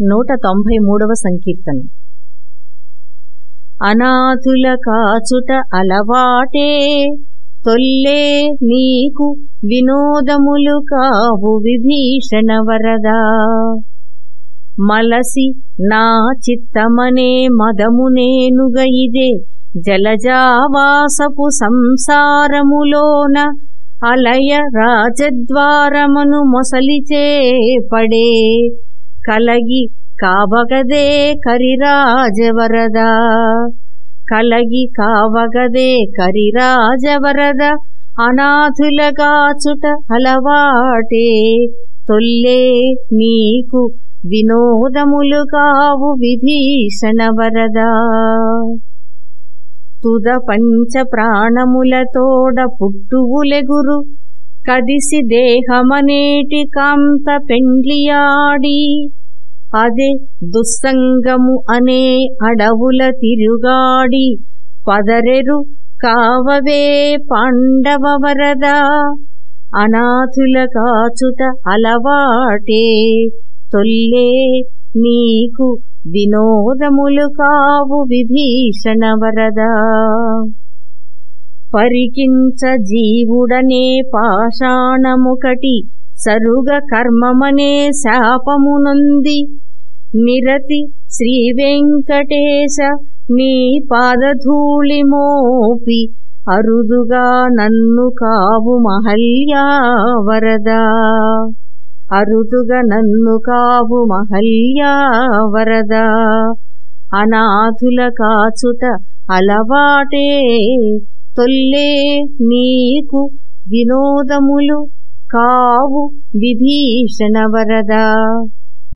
నూట తొంభై మూడవ సంకీర్తనం. అనాథుల కాచుట అలవాటే తొల్లే నీకు వినోదములు కావు విభీషణ వరదా. మలసి నా చిత్తమనే మదమునేనుగ ఇదే జలజావాసపు సంసారములోన అలయ రాజద్వారమును మొసలిచే పడే. కలగి కావగదే కరిరాజవరద కలగి కావగదే కరిరాజవరద అనాథులగాచుట అలవాటే తొల్లే నీకు వినోదములు కావు విభీషణ వరదా తుద పంచ ప్రాణములతోడ పుట్టువులెగురు కదిసి దేహమనేటి కాంత పెండ్లియాడి అదే దుస్సంగము అనే అడవుల తిరుగాడి పదరెరు కావవే పాండవ వరద అనాథుల కాచుట అలవాటే తొల్లే నీకు వినోదములు కావు విభీషణ వరద పరికించ జీవుడనే పాషాణముకటి సరుగ కర్మమనే శాపమునొంది. నిరతి శ్రీ వెంకటేశ నీ పాదధూళి మోపి అరుదుగా నన్ను కావు మహల్యా వరదా అరుదుగా నన్ను కావు మహల్యా వరదా అనాథుల కాచుట అలవాటే తొల్లే నీకు వినోదములు కావు విభీషణ వరదా